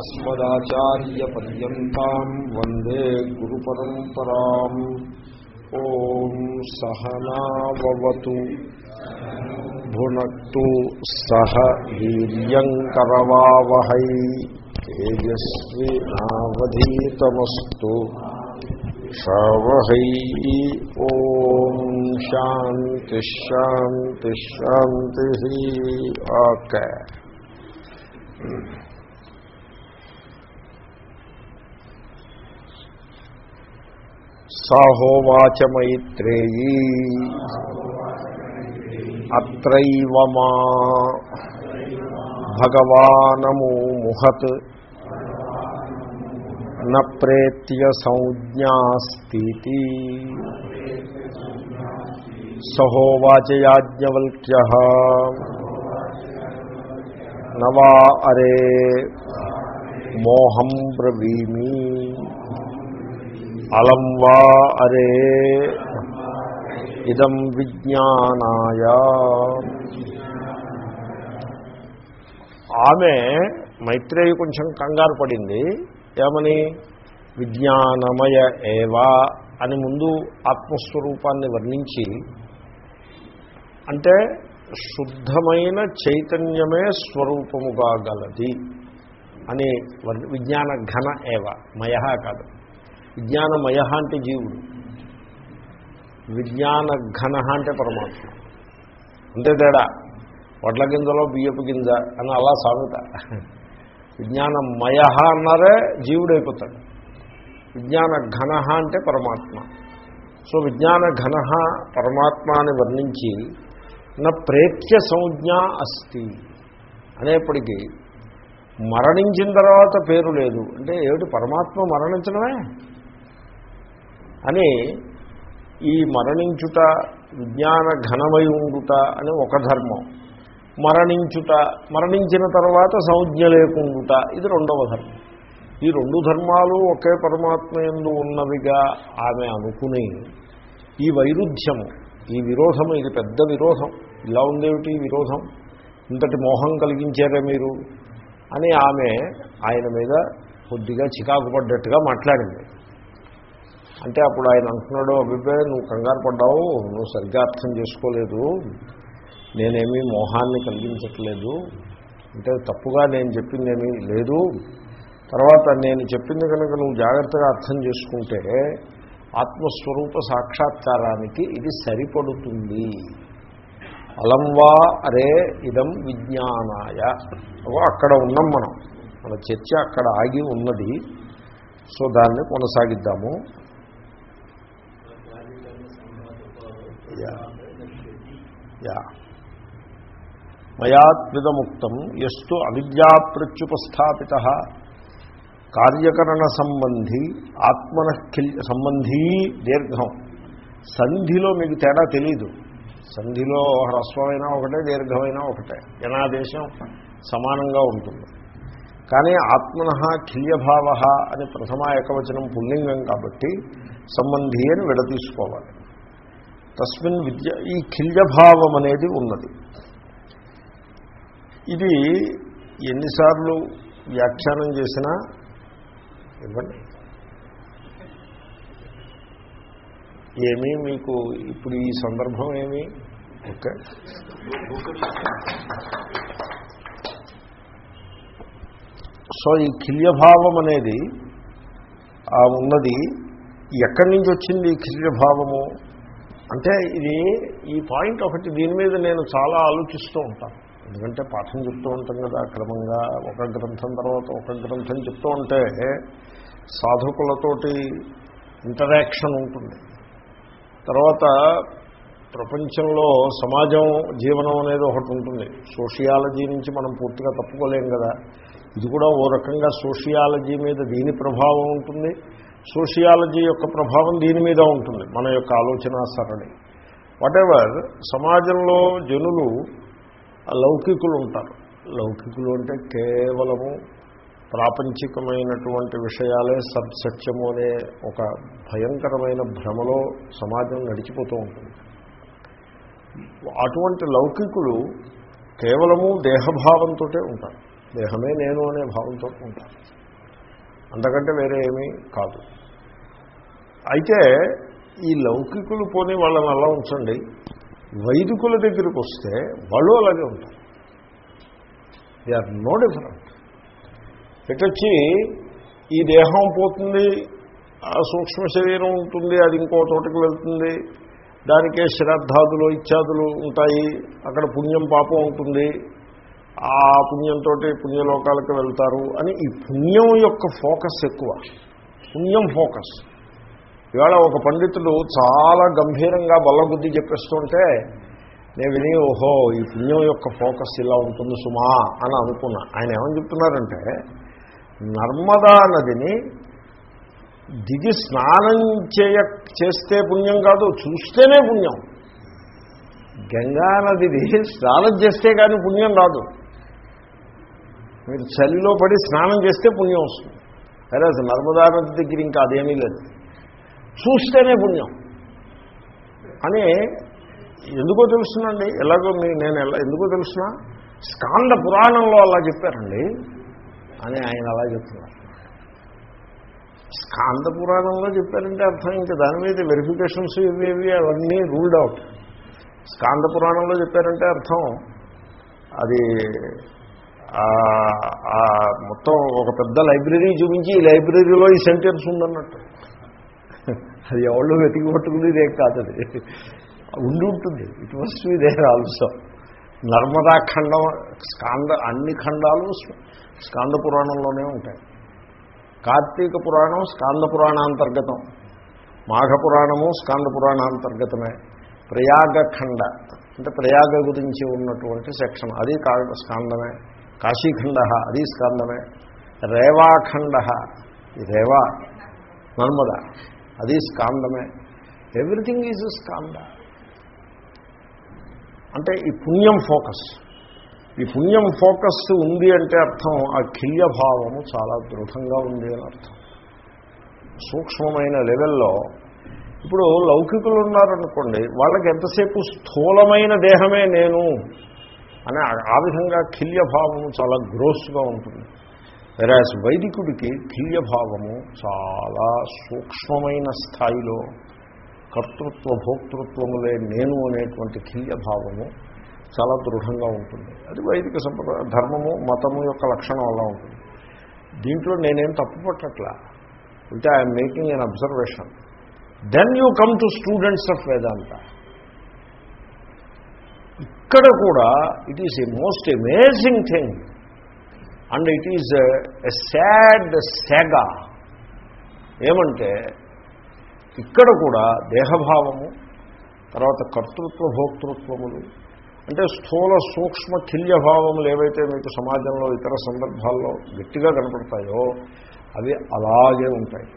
अस्मदाचार्यपर्यन्ताम् वंदे गुरुपरम्पराम्। ॐ सहनावतु भुनक्तु सह वीर्यङ्करवावहै। तेजस्विनावधीतमस्तु शावहै ॐ शांति शांति आक మైత్రేయీ అత్రైవ మా భగవానము ముహత్. న సంజ్ఞాస్తి సహోవాచయాజ్ఞవల్క్య. నవా అరే మోహం బ్రవీమి. అలం వా అరే ఇదం విజ్ఞానాయ. ఆమె మైత్రేయి కొంచెం కంగారు పడింది. ఏమని? విజ్ఞానమయ ఏవా అని ముందు ఆత్మస్వరూపాన్ని వర్ణించి అంటే శుద్ధమైన చైతన్యమే స్వరూపముగా గలది అని విజ్ఞాన ఘన ఏవ మయ కాదు. విజ్ఞానమయ అంటే జీవుడు. విజ్ఞాన ఘన అంటే పరమాత్మ. అంతే తేడా. వడ్ల గింజలో బియ్యపు గింజ అని అలా సాగుత విజ్ఞానమయ అన్నారే జీవుడైపోతాడు. విజ్ఞాన ఘన అంటే పరమాత్మ. సో విజ్ఞాన ఘన పరమాత్మ అని వర్ణించి నా ప్రేత్య సంజ్ఞ అస్తి. అనేప్పటికీ మరణించిన తర్వాత పేరు లేదు. అంటే ఏమిటి? పరమాత్మ మరణించడమే? అని ఈ మరణించుట విజ్ఞాన ఘనమై ఉండుట అని ఒక ధర్మం. మరణించుట మరణించిన తర్వాత సంజ్ఞ లేకుండుట ఇది రెండవ ధర్మం. ఈ రెండు ధర్మాలు ఒకే పరమాత్మ ఎందు ఉన్నవిగా ఆమె అనుకుని ఈ వైరుధ్యము ఈ విరోధము ఇది పెద్ద విరోధం. ఇలా ఉందేమిటి విరోధం? ఇంతటి మోహం కలిగించారే మీరు? అని ఆమె ఆయన మీద కొద్దిగా చికాకు పడ్డట్టుగా మాట్లాడింది. అంటే అప్పుడు ఆయన అంటున్నాడు అభిప్రాయం నువ్వు కంగారు పడ్డావు నువ్వు సరిగ్గా అర్థం చేసుకోలేదు నేనేమీ మోహాన్ని కలిగించట్లేదు అంటే తప్పుగా నేను చెప్పిందేమీ లేదు. తర్వాత నేను చెప్పింది కనుక నువ్వు జాగ్రత్తగా అర్థం చేసుకుంటే ఆత్మస్వరూప సాక్షాత్కారానికి ఇది సరిపడుతుంది. అలం వా అరే ఇదం విజ్ఞానాయ. అక్కడ ఉన్నాం మనం. మన చర్చ అక్కడ ఆగి ఉన్నది. సో దాన్ని కొనసాగిద్దాము. యా. మయాత్విదముక్తం ఎస్తు అవిద్యాప్రత్యుపస్థాపిత. కార్యకరణ సంబంధి ఆత్మన సంబంధీ దీర్ఘం. సంధిలో మీకు తేడా తెలీదు. సంధిలో హ్రస్వమైనా ఒకటే దీర్ఘమైనా ఒకటే. జనాదేశం సమానంగా ఉంటుంది. కానీ ఆత్మన కిల్యభావ అని ప్రథమ ఏకవచనం పుల్లింగం కాబట్టి సంబంధి అని విడతీసుకోవాలి తస్మిన్ విద్య ఈ కిల్యభావం అనేది ఉన్నది. ఇది ఎన్నిసార్లు వ్యాఖ్యానం చేసినా ఇవ్వండి. ఏమీ మీకు ఇప్పుడు ఈ సందర్భం ఏమి? ఓకే. సో ఈ కిల్యభావం అనేది ఉన్నది ఎక్కడి నుంచి వచ్చింది ఈ కిల్యభావము అంటే ఇది ఈ పాయింట్ ఒకటి దీని మీద నేను చాలా ఆలోచిస్తూ ఉంటాను. ఎందుకంటే పాఠం చెప్తూ ఉంటాం కదా క్రమంగా ఒక గ్రంథం తర్వాత ఒక గ్రంథం చెప్తూ ఉంటే సాధకులతోటి ఇంటరాక్షన్ ఉంటుంది. తర్వాత ప్రపంచంలో సమాజం జీవనం అనేది ఒకటి ఉంటుంది. సోషియాలజీ నుంచి మనం పూర్తిగా తప్పుకోలేం కదా. ఇది కూడా ఓ రకంగా సోషియాలజీ మీద దీని ప్రభావం ఉంటుంది. సోషియాలజీ యొక్క ప్రభావం దీని మీద ఉంటుంది మన యొక్క ఆలోచన సరణి. వాటెవర్ సమాజంలో జనులు లౌకికులు ఉంటారు. లౌకికులు అంటే కేవలము ప్రాపంచికమైనటువంటి విషయాలే సత్సత్యము అనే ఒక భయంకరమైన భ్రమలో సమాజం నడిచిపోతూ ఉంటుంది. అటువంటి లౌకికులు కేవలము దేహభావంతో ఉంటారు. దేహమే నేను అనే భావంతో ఉంటారు. అంతకంటే వేరే ఏమీ కాదు. అయితే ఈ లౌకికులు పోనీ వాళ్ళని అలా ఉంచండి. వైదికుల దగ్గరికి వస్తే వాళ్ళు అలాగే ఉంటారు. దే ఆర్ నో డిఫరెంట్ ఇటొచ్చి ఈ దేహం పోతుంది ఆ సూక్ష్మ శరీరం ఉంటుంది అది ఇంకో చోటకి వెళ్తుంది దానికే శ్రద్ధాదులు ఇత్యాదులు ఉంటాయి అక్కడ పుణ్యం పాపం ఉంటుంది ఆ పుణ్యంతో పుణ్యలోకాలకు వెళ్తారు అని ఈ పుణ్యం యొక్క ఫోకస్ ఎక్కువ. పుణ్యం ఫోకస్. ఇవాళ ఒక పండితుడు చాలా గంభీరంగా బల్లబుద్ధి చెప్పేస్తుంటే నేను విని ఓహో ఈ పుణ్యం యొక్క ఫోకస్ ఇలా ఉంటుంది సుమా అని అనుకున్నా. ఆయన ఏమని చెప్తున్నారంటే నర్మదా నదిని దిగి స్నానం చేయ చేస్తే పుణ్యం కాదు చూస్తేనే పుణ్యం. గంగా నదిని స్నానం చేస్తే కానీ పుణ్యం రాదు మీరు చలిలో పడి స్నానం చేస్తే పుణ్యం వస్తుంది. అదే నర్మదా నది దగ్గర ఇంకా అదేమీ లేదు. చూస్తేనే పుణ్యం. అని ఎందుకో తెలుసునండి ఎలాగో మీ నేను ఎలా ఎందుకో తెలుసునా స్కాంద పురాణంలో అలా చెప్పారండి. అని ఆయన అలా చెప్తున్నారు. స్కాంద పురాణంలో చెప్పారంటే అర్థం ఇంకా దాని మీద వెరిఫికేషన్స్ ఇవి ఇవి అవన్నీ రూల్డ్ అవుట్ స్కాంద పురాణంలో చెప్పారంటే అర్థం అది మొత్తం ఒక పెద్ద లైబ్రరీ చూపించి ఈ లైబ్రరీలో ఈ సెంటెన్స్ ఉందన్నట్టు. అది ఎవళ్ళు వెతికి పట్టుకునేది ఏం కాదు అది. ఉండి ఉంటుంది. It must be there also Narmada ఖండం స్కాంద అన్ని ఖండాలు స్కాంద పురాణంలోనే ఉంటాయి. కార్తీక పురాణం స్కాంద పురాణాంతర్గతం. మాఘ పురాణము స్కాంద పురాణాంతర్గతమే. ప్రయాగఖండ అంటే ప్రయాగ గురించి ఉన్నటువంటి సెక్షన్. అది స్కాందమే. కాశీఖండ అది స్కాందమే. రేవాఖండ రేవా నర్మద. అది స్కాండమే. Everything is స్కాండ. అంటే ఈ పుణ్యం ఫోకస్. ఈ పుణ్యం ఫోకస్ ఉంది అంటే అర్థం ఆ కిల్యభావము చాలా దృఢంగా ఉంది అని అర్థం. సూక్ష్మమైన లెవెల్లో ఇప్పుడు లౌకికులు ఉన్నారనుకోండి వాళ్ళకి ఎంతసేపు స్థూలమైన దేహమే నేను అని ఆ విధంగా కిల్యభావము చాలా గ్రోస్గా ఉంటుంది. వెరాజ్ వైదికుడికి ధీయభావము చాలా సూక్ష్మమైన స్థాయిలో కర్తృత్వ భోక్తృత్వములే నేను అనేటువంటి ధీయభావము చాలా దృఢంగా ఉంటుంది. అది వైదిక సంప్రదాయ ధర్మము మతము యొక్క లక్షణం అలా ఉంటుంది. దీంట్లో నేనేం తప్పు పట్టట్లా? అంటే I'm making an observation then you come to students of Vedanta ఇక్కడ కూడా it is a most amazing thing and it is a sad Sega ఏమంటే ఇక్కడ కూడా దేహభావము తర్వాత కర్తృత్వ భోక్తృత్వములు అంటే స్థూల సూక్ష్మ కిల్యభావములు ఏవైతే మీకు సమాజంలో ఇతర సందర్భాల్లో గట్టిగా కనపడతాయో అవి అలాగే ఉంటాయి.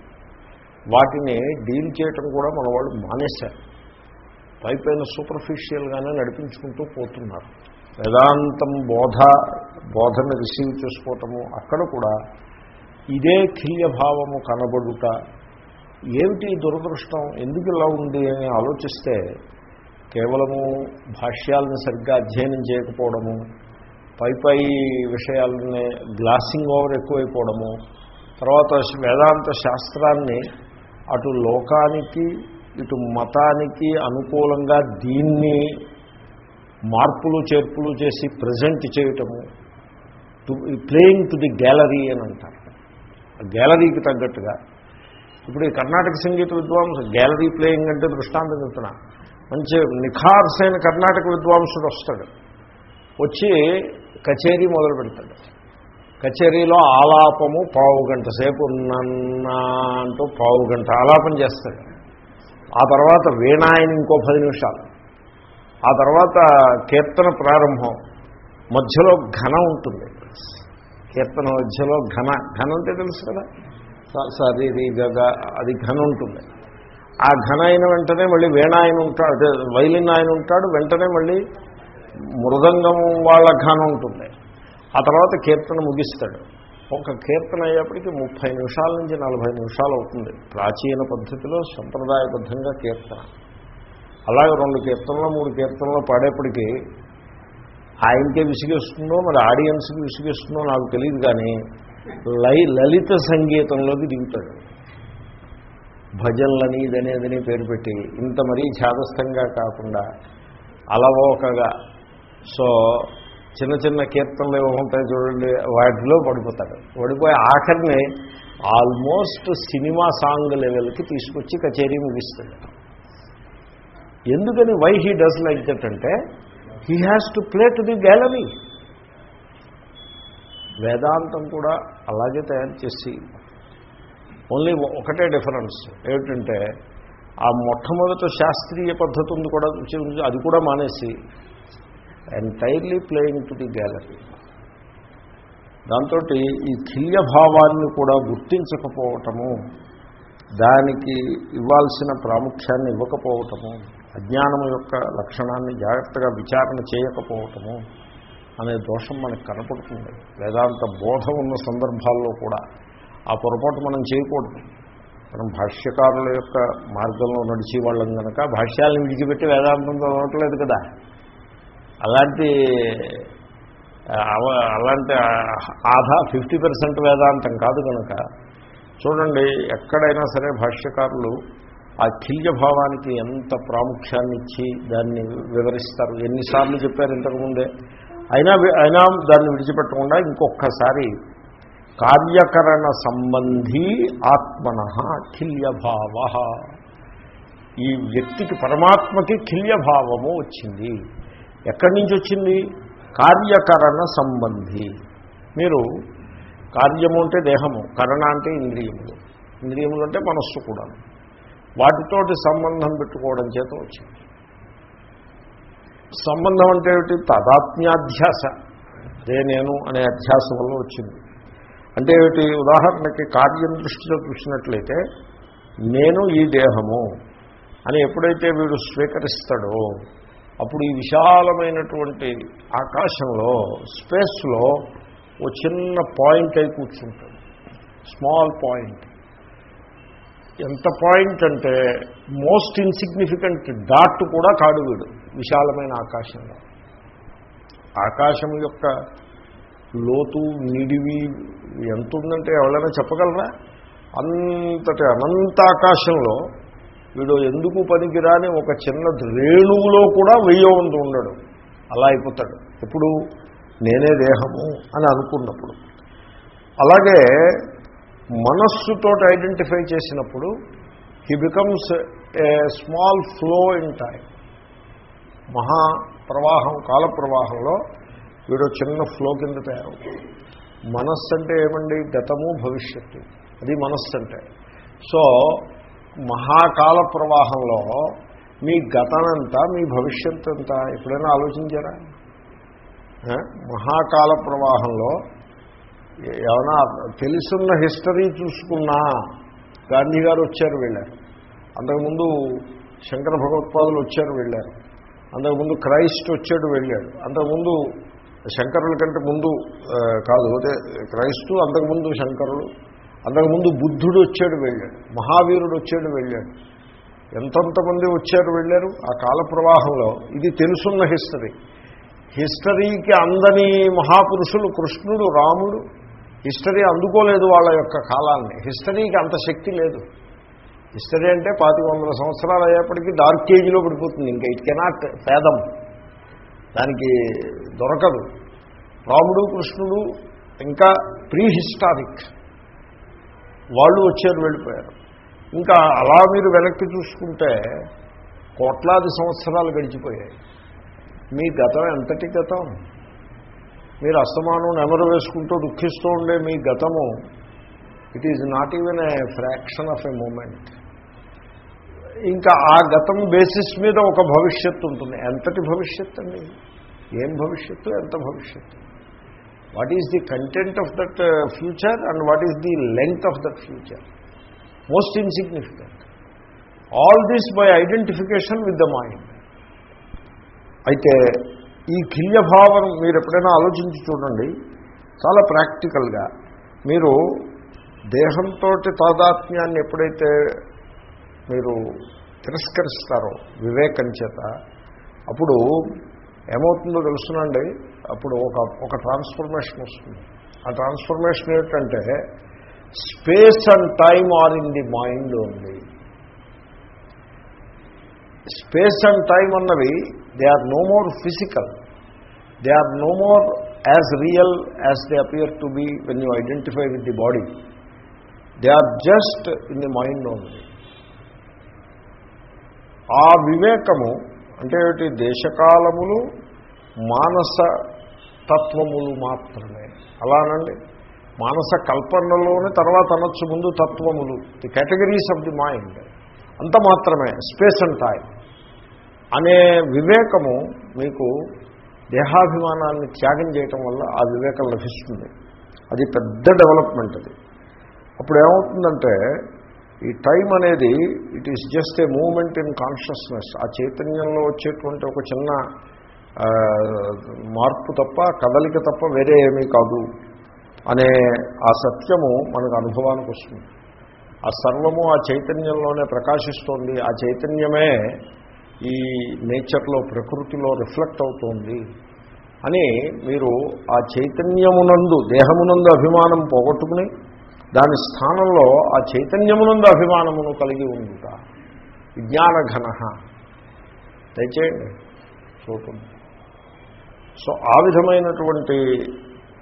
వాటిని డీల్ చేయటం కూడా మన వాళ్ళు మానేశారు. పైపైన సూపర్ఫిషియల్గానే నడిపించుకుంటూ పోతున్నారు. వేదాంతం బోధ బోధను రిసీవ్ చేసుకోవటము అక్కడ కూడా ఇదే కిల్యభావము కనబడుట. ఏమిటి దురదృష్టం? ఎందుకు ఇలా ఉంది అని ఆలోచిస్తే కేవలము భాష్యాలను సరిగ్గా అధ్యయనం చేయకపోవడము పై పై విషయాలని గ్లాసింగ్ ఓవర్ ఎక్కువైపోవడము తర్వాత వేదాంత శాస్త్రాన్ని అటు లోకానికి ఇటు మతానికి అనుకూలంగా దీన్ని మార్పులు చేర్పులు చేసి ప్రజెంట్ చేయటము to playing to the gallery అని అంటారు. గ్యాలరీకి తగ్గట్టుగా. ఇప్పుడు ఈ కర్ణాటక సంగీత విద్వాంసు గ్యాలరీ ప్లేయింగ్ అంటే దృష్టాంతం చెప్తున్నా. మంచి నిఖార్సైన కర్ణాటక విద్వాంసుడు వస్తాడు. వచ్చి కచేరీ మొదలు పెడతాడు. కచేరీలో ఆలాపము పావు గంట సేపు నన్న అంటూ పావు గంట ఆలాపం చేస్తాడు. ఆ తర్వాత వీణాయని ఇంకో పది నిమిషాలు. ఆ తర్వాత కీర్తన ప్రారంభం. మధ్యలో ఘన ఉంటుంది. కీర్తన మధ్యలో ఘన. ఘన అంటే తెలుసు కదా? సరి రి అది ఘన ఉంటుంది. ఆ ఘన అయిన వెంటనే మళ్ళీ వేణ ఆయన ఉంటాడు. అదే వైలిన్ ఆయన ఉంటాడు. వెంటనే మళ్ళీ మృదంగం వాళ్ళ ఘన ఉంటుంది. ఆ తర్వాత కీర్తన ముగిస్తాడు. ఒక కీర్తన అయ్యేప్పటికీ ముప్పై నిమిషాల నుంచి నలభై నిమిషాలు అవుతుంది. ప్రాచీన పద్ధతిలో సంప్రదాయబద్ధంగా కీర్తన. అలాగే రెండు కీర్తనలు మూడు కీర్తనలు పాడేప్పటికీ ఆయనకే విసిగేస్తుందో మరి ఆడియన్స్కి విసిగేస్తుందో నాకు తెలియదు కానీ లై లలిత సంగీతంలోకి దిగుతాడు. భజనలని ఇదనేదని పేరు పెట్టి ఇంత మరీ ఛాదస్థంగా కాకుండా అలవోకగా. సో చిన్న చిన్న కీర్తనలు ఏవో ఉంటాయి చూడండి వాటిలో పడిపోతాడు. పడిపోయి ఆఖరిని ఆల్మోస్ట్ సినిమా సాంగ్ లెవెల్కి తీసుకొచ్చి కచేరీ ముగిస్తాడు. ఎందుకని why he does like that అంటే he has to play to the gallery వేదాంతం కూడా అలాగే తయారు చేసి ఓన్లీ ఒకటే డిఫరెన్స్ ఏమిటంటే ఆ మొట్టమొదట శాస్త్రీయ పద్ధతి ఉంది కూడా అది కూడా మానేసి entirely playing to the gallery దాంతో ఈ కిల్యభావాన్ని కూడా గుర్తించకపోవటము దానికి ఇవ్వాల్సిన ప్రాముఖ్యాన్ని ఇవ్వకపోవటము అజ్ఞానం యొక్క లక్షణాన్ని జాగ్రత్తగా విచారణ చేయకపోవటము అనే దోషం మనకు కనపడుతుంది. వేదాంత బోధ ఉన్న సందర్భాల్లో కూడా ఆ పొరపాటు మనం చేయకూడదు. మనం భాష్యకారుల యొక్క మార్గంలో నడిచి వాళ్ళం కనుక భాష్యాలను విడిచిపెట్టి వేదాంతం చదవట్లేదు కదా. అలాంటి అవ- అలాంటి ఆధా ఫిఫ్టీ పర్సెంట్ వేదాంతం కాదు కనుక చూడండి ఎక్కడైనా సరే భాష్యకారులు ఆ కిల్య భావానికి ఎంత ప్రాముఖ్యాన్ని ఇచ్చి దాన్ని వివరిస్తారు? ఎన్నిసార్లు చెప్పారు ఇంతకుముందే? అయినా వి- అయినా దాన్ని విడిచిపెట్టకుండా ఇంకొకసారి కార్యకరణ సంబంధీ ఆత్మన కిల్యభావ. ఈ వ్యక్తికి పరమాత్మకి కిల్యభావము వచ్చింది. ఎక్కడి నుంచి వచ్చింది? కార్యకరణ సంబంధి. మీరు కార్యము అంటే దేహము కరణ అంటే ఇంద్రియములు. ఇంద్రియములు అంటే మనస్సు కూడా వాటితోటి సంబంధం పెట్టుకోవడం చేత వచ్చింది. సంబంధం అంటే ఏమిటి? తదాత్మ్యాధ్యాస. అదే నేను అనే అధ్యాస వల్ల వచ్చింది. అంటే ఏమిటి? ఉదాహరణకి కార్యం దృష్టిలో చూసినట్లయితే నేను ఈ దేహము అని ఎప్పుడైతే వీడు స్వీకరిస్తాడో అప్పుడు ఈ విశాలమైనటువంటి ఆకాశంలో స్పేస్లో ఓ చిన్న పాయింట్ అయి కూర్చుంటాడు స్మాల్ పాయింట్. ఎంత పాయింట్ అంటే మోస్ట్ ఇన్సిగ్నిఫికెంట్ డాట్ కూడా కాడు వీడు విశాలమైన ఆకాశంలో. ఆకాశం యొక్క లోతు నిడివి ఎంత ఉందంటే ఎవరైనా చెప్పగలరా? అంతటి అనంత ఆకాశంలో వీడు ఎందుకు పనికిరాని ఒక చిన్న రేణువులో కూడా వెయ్యవంతు ఉండడు. అలా అయిపోతాడు. ఎప్పుడు? నేనే దేహము అని అనుకున్నప్పుడు. అలాగే మనస్సుతో ఐడెంటిఫై చేసినప్పుడు he becomes a small flow in time మహా ప్రవాహం కాల ప్రవాహంలో వీడు చిన్న ఫ్లో కింద తయారవుతుంది మనస్సు అంటే ఏమండి? గతము భవిష్యత్తు. అది మనస్సు అంటే సో మహాకాల ప్రవాహంలో మీ గతనంతా మీ భవిష్యత్తు అంతా ఎప్పుడైనా ఆలోచించారా? మహాకాల ప్రవాహంలో ఏమైనా తెలుసున్న హిస్టరీ చూసుకున్నా గాంధీ గారు వచ్చారు వెళ్ళారు. అంతకుముందు శంకర భగవత్పాదులు వచ్చారు వెళ్ళారు. అంతకుముందు క్రైస్ట్ వచ్చాడు వెళ్ళాడు. అంతకుముందు శంకరుల కంటే ముందు కాదు అదే క్రైస్తు అంతకుముందు శంకరులు అంతకుముందు బుద్ధుడు వచ్చాడు వెళ్ళాడు. మహావీరుడు వచ్చాడు వెళ్ళాడు. ఎంతంతమంది వచ్చారు వెళ్ళారు? ఆ కాల ప్రవాహంలో. ఇది తెలుసున్న హిస్టరీ. హిస్టరీకి అందని మహాపురుషులు కృష్ణుడు రాముడు హిస్టరీ అందుకోలేదు వాళ్ళ యొక్క కాలాన్ని. హిస్టరీకి అంత శక్తి లేదు. హిస్టరీ అంటే పాతి వందల సంవత్సరాలు అయ్యేప్పటికీ డార్క్ ఏజ్లో పడిపోతుంది. ఇంకా ఇట్ కెనాట్ పేదం దానికి దొరకదు. రాముడు కృష్ణుడు ఇంకా ప్రీ హిస్టారిక్ వాళ్ళు వచ్చారు వెళ్ళిపోయారు. ఇంకా అలా మీరు వెనక్కి చూసుకుంటే కోట్లాది సంవత్సరాలు గడిచిపోయాయి. మీ గతం ఎంతటి గతం? మీరు అస్తమానం నెమరు వేసుకుంటూ దుఃఖిస్తూ ఉండే మీ గతము it is not even a fraction of a moment ఇంకా ఆ గతం బేసిస్ మీద ఒక భవిష్యత్తు ఉంటుంది. ఎంతటి భవిష్యత్తు అండి? ఏం భవిష్యత్తు ఎంత భవిష్యత్తు? What is the content of that future and what is the length of that future most insignificant all this by identification with the mind అయితే ఈ కిల్యభావం మీరు ఎప్పుడైనా ఆలోచించి చూడండి. చాలా ప్రాక్టికల్గా మీరు దేహంతో తాదాత్మ్యాన్ని ఎప్పుడైతే మీరు తిరస్కరిస్తారో వివేకం చేత అప్పుడు ఏమవుతుందో తెలుసునండి. అప్పుడు ఒక ఒక ట్రాన్స్ఫర్మేషన్ వస్తుంది. ఆ ట్రాన్స్ఫర్మేషన్ ఏంటంటే space and time are in the mind ఉంది స్పేస్ అండ్ టైం అన్నవి they are no more physical they are no more as real as they appear to be when you identify with the body they are just in the mind only ఆ వివేకము అంటే ఏమిటి? దేశకాలములు మానస తత్వములు మాత్రమే. అలానండి. మానస కల్పనలోనే తర్వాత అనొచ్చు ముందు తత్వములు. The categories of the mind అంత మాత్రమే. స్పేస్ అండ్ టైం అనే వివేకము మీకు దేహాభిమానాన్ని త్యాగం చేయటం వల్ల ఆ వివేకం లభిస్తుంది. అది పెద్ద డెవలప్మెంట్ అది. అప్పుడు ఏమవుతుందంటే ఈ టైం అనేది it is just a moment in consciousness. ఆ చైతన్యంలో వచ్చేటువంటి ఒక చిన్న మార్పు తప్ప కదలిక తప్ప వేరే ఏమీ కాదు అనే ఆ సత్యము మనకు అనుభవానికి వస్తుంది. ఆ సర్వము ఆ చైతన్యంలోనే ప్రకాశిస్తోంది. ఆ చైతన్యమే ఈ నేచర్లో ప్రకృతిలో రిఫ్లెక్ట్ అవుతోంది అని మీరు ఆ చైతన్యమునందు దేహమునందు అభిమానం పోగొట్టుకుని దాని స్థానంలో ఆ చైతన్యమునందు అభిమానమును కలిగి ఉండుట. విజ్ఞానఘన. దయచేయండి. చూడండి సో ఆ విధమైనటువంటి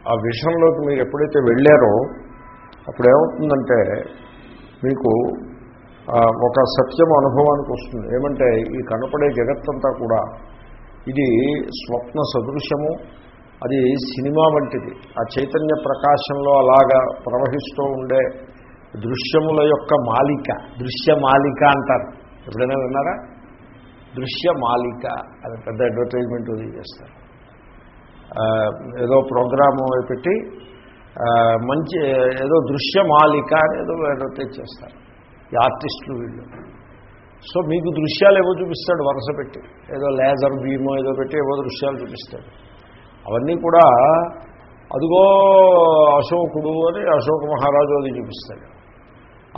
ఆ విషయంలోకి మీరు ఎప్పుడైతే వెళ్ళారో అప్పుడు ఏమవుతుందంటే మీకు ఒక సత్యం అనుభవానికి వస్తుంది. ఏమంటే ఈ కనపడే జగత్తంతా కూడా ఇది స్వప్న సదృశ్యము అది సినిమా వంటిది. ఆ చైతన్య ప్రకాశంలో అలాగా ప్రవహిస్తూ ఉండే దృశ్యముల యొక్క మాలిక దృశ్య మాలిక అంటారు. ఎప్పుడైనా విన్నారా? దృశ్య మాలిక అది పెద్ద అడ్వర్టైజ్మెంట్ చేస్తారు. ఏదో ప్రోగ్రాము పెట్టి మంచి ఏదో దృశ్య మాలిక అని ఏదో అడ్వర్టైజ్ చేస్తారు. ఈ ఆర్టిస్టులు వీళ్ళు. సో మీకు దృశ్యాలు ఏవో చూపిస్తాడు వరుస పెట్టి. ఏదో లేజర్ బీమో ఏదో పెట్టి ఏవో దృశ్యాలు చూపిస్తాడు. అవన్నీ కూడా అదిగో అశోకుడు అని అశోక మహారాజు అది చూపిస్తాడు.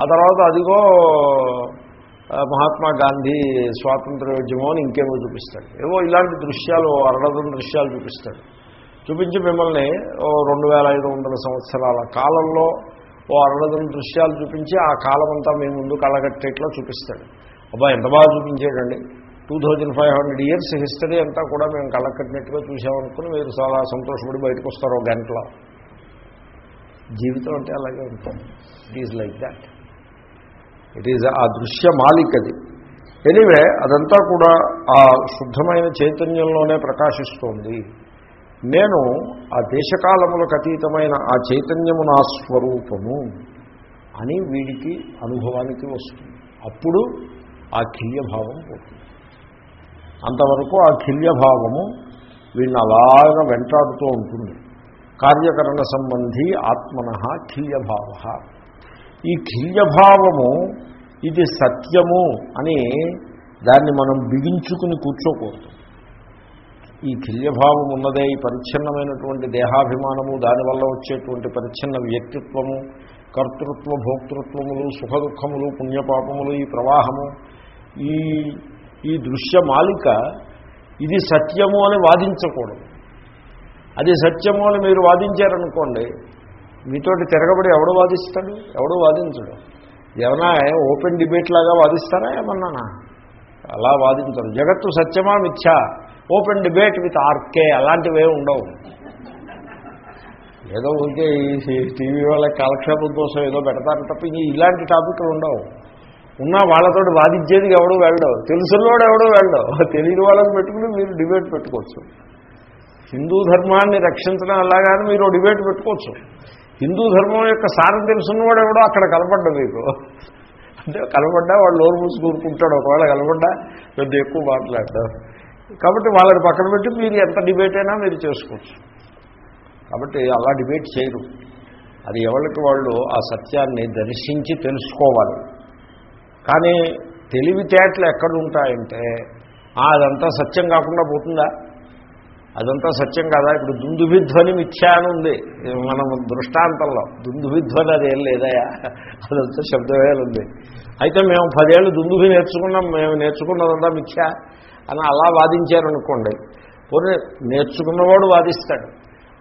ఆ తర్వాత అదిగో మహాత్మా గాంధీ స్వాతంత్ర్యోద్యమం అని ఇంకేమో చూపిస్తాడు. ఏవో ఇలాంటి దృశ్యాలు అరడదం దృశ్యాలు చూపిస్తాడు. చూపించి మిమ్మల్ని రెండు వేల ఐదు వందల సంవత్సరాల కాలంలో ఓ అరడదం దృశ్యాలు చూపించి ఆ కాలం అంతా మీ ముందు కళ్ళగట్టేట్లో చూపిస్తాడు. అబ్బా ఎంత బాగా చూపించాడండి. Two thousand five hundred years history అంతా కూడా మేము కళ్ళకట్టినట్టుగా చూసామనుకుని మీరు చాలా సంతోషపడి బయటకు వస్తారు ఒక గంటలో. జీవితం అంటే అలాగే ఉంటుంది. It is like that it is ఆ దృశ్య మాలికది ఎనీవే అదంతా కూడా ఆ శుద్ధమైన చైతన్యంలోనే ప్రకాశిస్తోంది. నేను ఆ దేశకాలములకు అతీతమైన ఆ చైతన్యము నా స్వరూపము అని వీడికి అనుభవానికి వస్తుంది. అప్పుడు ఆ కిల్యభావం పోతుంది. అంతవరకు ఆ కిల్యభావము వీడిని అలాగా వెంటాడుతూ ఉంటుంది. కార్యకరణ సంబంధి ఆత్మన కిల్యభావ. ఈ కిల్యభావము ఇది సత్యము అని దాన్ని మనం బిగించుకుని కూర్చోకూడదు. ఈ కిల్యభావం ఉన్నదే ఈ పరిచ్ఛిన్నమైనటువంటి దేహాభిమానము దానివల్ల వచ్చేటువంటి పరిచ్ఛిన్న వ్యక్తిత్వము కర్తృత్వ భోక్తృత్వములు సుఖ దుఃఖములు పుణ్యపాపములు ఈ ప్రవాహము ఈ ఈ దృశ్య మాలిక ఇది సత్యము అని వాదించకూడదు. అది సత్యము అని మీరు వాదించారనుకోండి మీతోటి తిరగబడి ఎవడు వాదిస్తాడు? ఎవడు వాదించడు. ఏమన్నా ఓపెన్ డిబేట్ లాగా వాదిస్తారా ఏమన్నానా? అలా వాదించరు. జగత్తు సత్యమా మిథ్యా? ఓపెన్ డిబేట్ విత్ ఆర్కే అలాంటివే ఉండవు. ఏదో ఉంటే ఈ టీవీ వాళ్ళ కాలక్షేపం కోసం ఏదో పెడతారు తప్ప ఇలాంటి టాపిక్లు ఉండవు. ఉన్నా వాళ్ళతో వాదించేది ఎవడో వెళ్ళవు తెలుసున్నోడు ఎవడో వెళ్ళడు. తెలియని వాళ్ళని పెట్టుకుని మీరు డిబేట్ పెట్టుకోవచ్చు. హిందూ ధర్మాన్ని రక్షించడం అలాగానే మీరు డిబేట్ పెట్టుకోవచ్చు. హిందూ ధర్మం యొక్క సారం తెలుసున్నవాడు ఎవడో అక్కడ కనపడ్డా మీకు. అంటే కనపడ్డా వాడు లోరు మూసి కూరుకుంటాడు ఒకవేళ కనపడ్డా పెద్ద ఎక్కువ మాట్లాడతారు కాబట్టి వాళ్ళని పక్కన పెట్టి మీరు ఎంత డిబేట్ అయినా మీరు చేసుకోవచ్చు. కాబట్టి అలా డిబేట్ చేయరు. అది ఎవరికి వాళ్ళు ఆ సత్యాన్ని దర్శించి తెలుసుకోవాలి. కానీ తెలివితేటలు ఎక్కడ ఉంటాయంటే అదంతా సత్యం కాకుండా పోతుందా? అదంతా సత్యం కాదా? ఇప్పుడు దుందుభిధ్వని మిథ్యా అని ఉంది. మనం దృష్టాంతంలో దుందుభిధ్వని అది ఏం లేదయా? అదంతా శబ్దవేలు ఉంది. అయితే మేము పదేళ్ళు దుందుభి నేర్చుకున్నాం మేము నేర్చుకున్నదంతా మిథ్యా. అని అలా వాదించారనుకోండి పోనీ నేర్చుకున్నవాడు వాదిస్తాడు.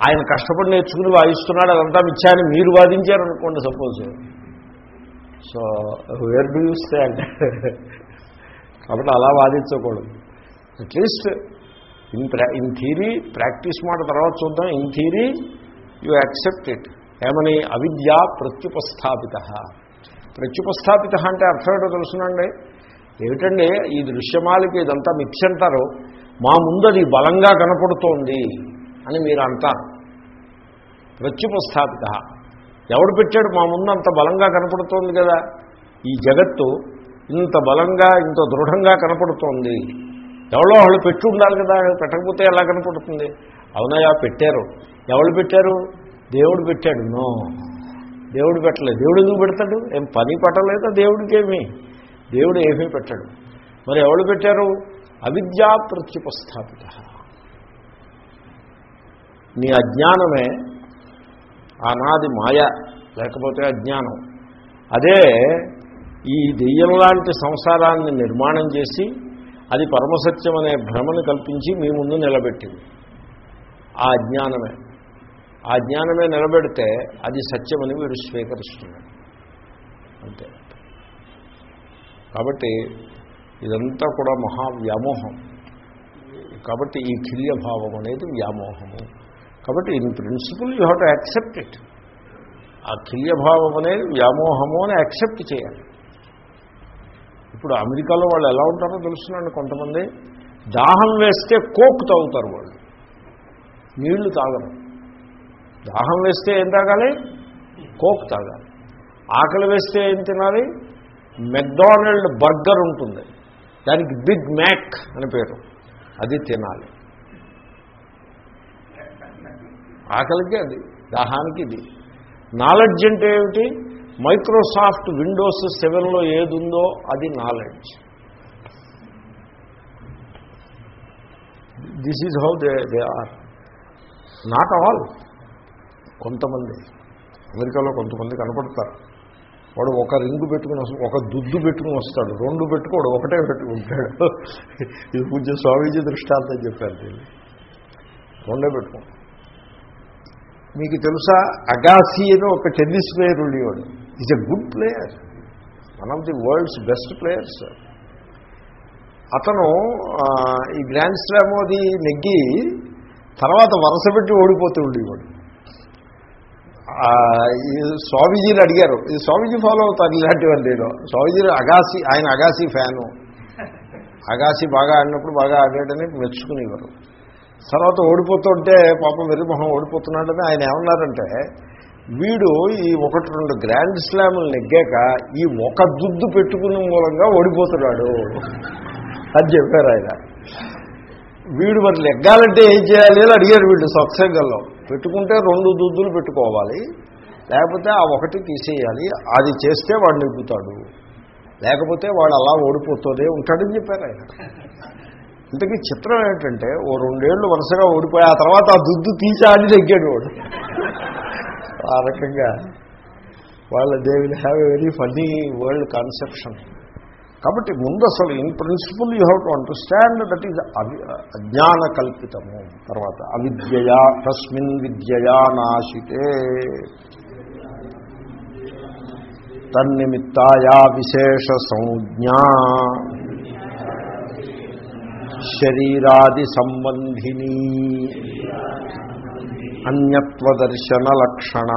ఆయన కష్టపడి నేర్చుకుని వాదిస్తున్నాడు అదంతా మిచ్చాని మీరు వాదించారనుకోండి suppose. So where do use అంటే కాబట్టి అలా వాదించకూడదు. అట్లీస్ట్ ఇన్ ప్రా ఇన్ థీరీ ప్రాక్టీస్ మాట తర్వాత చూద్దాం. In theory you accept it ఏమని? అవిద్య ప్రత్యుపస్థాపిత. ప్రత్యుపస్థాపిత అంటే అర్థం ఏంటో తెలుసునండి. ఏమిటండి ఈ దృశ్యమాలకి ఇదంతా మిక్స్ అంటారు. మా ముందు అది బలంగా కనపడుతోంది అని మీరు అంటారు. ప్రత్యుపస్థాపిత. ఎవడు పెట్టాడు? మా ముందు అంత బలంగా కనపడుతోంది కదా. ఈ జగత్తు ఇంత బలంగా ఇంత దృఢంగా కనపడుతోంది. ఎవరో వాళ్ళు పెట్టి ఉండాలి కదా పెట్టకపోతే ఎలా కనపడుతుంది? అవునయా పెట్టారు. ఎవరు పెట్టారు? దేవుడు పెట్టాడు. నో. దేవుడు పెట్టలేదు. దేవుడు ఎందుకు పెడతాడు? ఏం పని పట్టలేదా దేవుడికేమీ? దేవుడు ఏమీ పెట్టాడు. మరి ఎవడు పెట్టారు? అవిద్యా ప్రత్యుపస్థాపిత. నీ అజ్ఞానమే ఆనాది మాయ లేకపోతే అజ్ఞానం. అదే ఈ దెయ్యం లాంటి సంసారాన్ని నిర్మాణం చేసి అది పరమసత్యం అనే భ్రమను కల్పించి మీ ముందు నిలబెట్టింది. ఆ అజ్ఞానమే. ఆ జ్ఞానమే నిలబెడితే అది సత్యమని వీడు స్వీకరిస్తున్నాడు. అంతే. కాబట్టి ఇదంతా కూడా మహా వ్యామోహం కాబట్టి ఈ కిల్య భావం అనేది వ్యామోహము. కాబట్టి in principle you have to accept it. ఆ కిల్య భావం అనేది వ్యామోహము అని యాక్సెప్ట్ చేయాలి. ఇప్పుడు అమెరికాలో వాళ్ళు ఎలా ఉంటారో తెలుస్తున్నాండి కొంతమంది. దాహం వేస్తే కోక్ తాగుతారు వాళ్ళు. నీళ్ళు తాగరు. దాహం వేస్తే ఏం తాగాలి? కోక్ తాగాలి. ఆకలి వేస్తే ఏం తినాలి? మెక్డానల్డ్ బర్గర్ ఉంటుంది. దానికి బిగ్ మ్యాక్ అని పేరు. అది తినాలి. ఆకలికి అది దాహానికి ఇది. నాలెడ్జ్ అంటే ఏమిటి? మైక్రోసాఫ్ట్ విండోస్ సెవెన్లో ఏది ఉందో అది knowledge. This is how they they are not all కొంతమంది. అమెరికాలో కొంతమంది కనపడతారు. వాడు ఒక రింగు పెట్టుకుని వస్తాడు ఒక దుద్దు పెట్టుకుని వస్తాడు. రెండు పెట్టుకోడు ఒకటే పెట్టుకుంటాడు. ఇది పూజ స్వామీజీ దృష్టాంతం చెప్పారు దీన్ని. రెండే పెట్టుకో. మీకు తెలుసా అగాసి అని ఒక టెన్నిస్ ప్లేయర్ ఉండేవాడు. Is a good player one of the world's best players అతను ఈ గ్రాండ్ స్లామ్ అది నెగ్గి తర్వాత వరుస పెట్టి ఓడిపోతూ ఉండేవాడు. స్వామీజీని అడిగారు ఇది స్వామీజీ ఫాలో అవుతారు ఇలాంటివన్నీ నేను. స్వామీజీ అగాసి ఆయన అగాసి ఫ్యాను. అగాసి బాగా ఆడినప్పుడు బాగా ఆడాడని మెచ్చుకునేవారు. తర్వాత ఓడిపోతుంటే పాపం వెర్రిమొహం ఓడిపోతున్నాడని ఆయన ఏమన్నారంటే వీడు ఈ ఒకటి రెండు గ్రాండ్ స్లాములు నెగ్గాక ఈ ఒక దుద్దు పెట్టుకున్న మూలంగా ఓడిపోతున్నాడు. అని చెప్పారు ఆయన. వీడు మరి నెగ్గాలంటే ఏం చేయాలి? అని అడిగారు వీళ్ళు సత్సంగంలో పెట్టుకుంటే రెండు దుద్దులు పెట్టుకోవాలి. లేకపోతే ఆ ఒకటి తీసేయాలి. అది చేస్తే వాడు నింపుతాడు. లేకపోతే వాడు అలా ఓడిపోతూనే ఉంటాడని చెప్పారు ఆయన. ఇంతకీ చిత్రం ఏంటంటే ఓ రెండేళ్ళు వరుసగా ఓడిపోయి ఆ తర్వాత ఆ దుద్దు తీసాడి తగ్గాడు వాడు. ఆ రకంగా వాళ్ళ they will have a very funny world conception కాబట్టి ముందు అసలు in principle you have to understand that is అజ్ఞాన కల్పితము. తర్వాత అవిద్యయా తస్మిన్ విద్యయా నాశితే. తన్నిమిత్తాయా విశేష సంజ్ఞా. శరీరాది సంబంధిని. అన్యత్వదర్శన లక్షణ.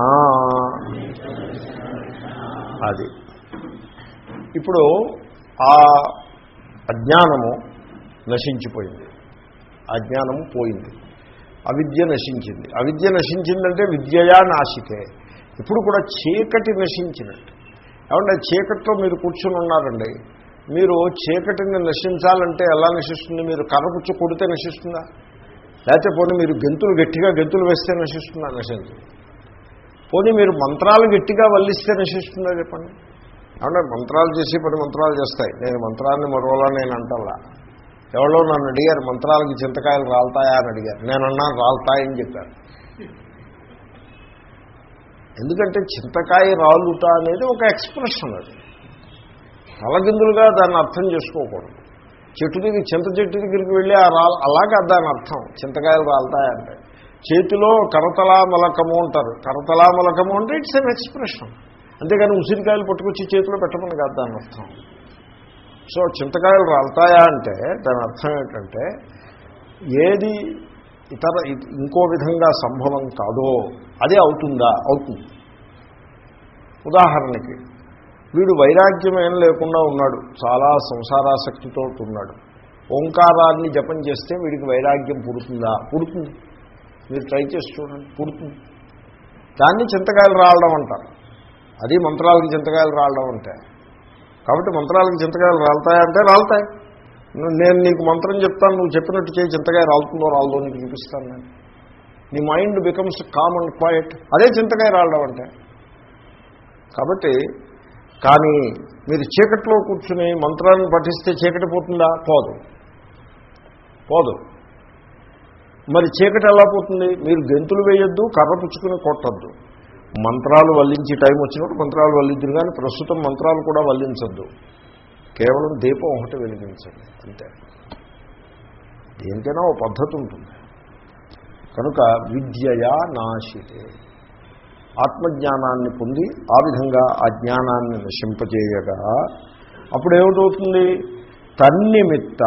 అది. ఇప్పుడు ఆ అజ్ఞానము నశించిపోయింది. అజ్ఞానము పోయింది. అవిద్య నశించింది. అవిద్య నశించిందంటే విద్యయా నాశితే. ఇప్పుడు కూడా చీకటి నశించినట్టు. ఏమంటే చీకటితో మీరు కూర్చుని ఉన్నారండి. మీరు చీకటిని నశించాలంటే ఎలా నశిస్తుంది? మీరు కర్రపుచ్చు కొడితే నశిస్తుందా? లేకపోతే పోనీ మీరు గెంతులు గట్టిగా గెంతులు వేస్తే నశిస్తుందా? నశించదు. పోనీ మీరు మంత్రాలు గట్టిగా వల్లిస్తే నశిస్తుందా చెప్పండి? అంటే మంత్రాలు చేసి పది మంత్రాలు చేస్తాయి. నేను మంత్రాన్ని మరోలా నేను అంటల్లా. ఎవరో నన్ను అడిగారు మంత్రాలకి చింతకాయలు రాలుతాయా అని అడిగారు. నేను అన్నాను రాలుతాయని చెప్పారు. ఎందుకంటే చింతకాయ రాలుట అనేది ఒక ఎక్స్ప్రెషన్ అది. తలగిందులుగా దాన్ని అర్థం చేసుకోకూడదు. చెట్టు దగ్గర చింత చెట్టు దగ్గరికి వెళ్ళి ఆ రా అలాగే దాని అర్థం. చింతకాయలు రాలుతాయంటే చేతిలో కరతలా మలకము అంటారు. కరతలా మలకము అంటే ఇట్స్ అన్ ఎక్స్ప్రెషన్ అంతేగాని ఉసిరికాయలు పట్టుకొచ్చి చేతిలో పెట్టమని కాదు దాని అర్థం. సో చింతకాయలు రాలుతాయా అంటే దాని అర్థం ఏంటంటే ఏది ఇతర ఇంకో విధంగా సంభవం కాదో అదే అవుతుందా? అవుతుంది. ఉదాహరణకి వీడు వైరాగ్యం ఏం లేకుండా ఉన్నాడు. చాలా సంసారాసక్తితో ఉన్నాడు. ఓంకారాన్ని జపం చేస్తే వీడికి వైరాగ్యం పుడుతుందా? పుడుతుంది. మీరు ట్రై చేసి చూడండి పుడుతుంది. దాన్ని చింతకాయలు రావడం అంటారు. అది మంత్రాలకి చింతకాయలు రావడం అంటే. కాబట్టి మంత్రాలకి చింతకాయలు రాలుతాయంటే రాలుతాయి. నేను నీకు మంత్రం చెప్తాను నువ్వు చెప్పినట్టు చేయి చింతకాయ రాలుతుందో రాలదో నీకు చూపిస్తాను నేను. నీ mind becomes calm and quiet. అదే చింతకాయ రావడం అంటే. కాబట్టి కానీ మీరు చీకట్లో కూర్చుని మంత్రాన్ని పఠిస్తే చీకటి పోతుందా? పోదు. పోదు. మరి చీకటి ఎలా పోతుంది? మీరు గెంతులు వేయొద్దు కర్ర పుచ్చుకుని కొట్టద్దు. మంత్రాలు వల్లించి టైం వచ్చినప్పుడు మంత్రాలు వల్లించరు కానీ ప్రస్తుతం మంత్రాలు కూడా వల్లించద్దు. కేవలం దీపం ఒకటి వెలిగించండి అంతే. దేనికైనా ఓ పద్ధతి ఉంటుంది. కనుక విద్యయా నాశితే. ఆత్మజ్ఞానాన్ని పొంది ఆ విధంగా ఆ జ్ఞానాన్ని నశింపజేయగా అప్పుడు ఏమిటవుతుంది తన్నిమిత్త